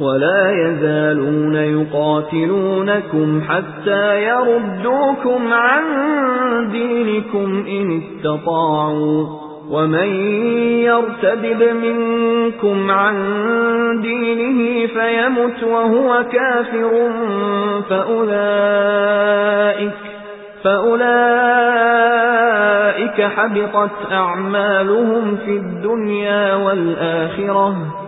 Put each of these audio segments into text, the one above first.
وَلَا يَزَالُونَ يُقَاتِلُونَكُمْ حَتَّى يَرُدُّوكُمْ عَن دِينِكُمْ إِنِ اسْتَطَاعُوا. وَمَن يَرْتَدِدْ مِنكُمْ عَن دِينِهِ فَيَمُتْ وَهُوَ كَافِرٌ فَأُولَئِكَ فَأُولَئِكَ حَبِطَتْ أَعْمَالُهُمْ فِي الدُّنْيَا وَالْآخِرَةِ.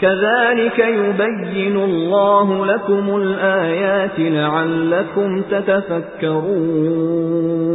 كَذَلِكَ يُبَيِّنُ اللَّهُ لَكُمُ الْآيَاتِ لَعَلَّكُمْ تَتَفَكَّرُونَ.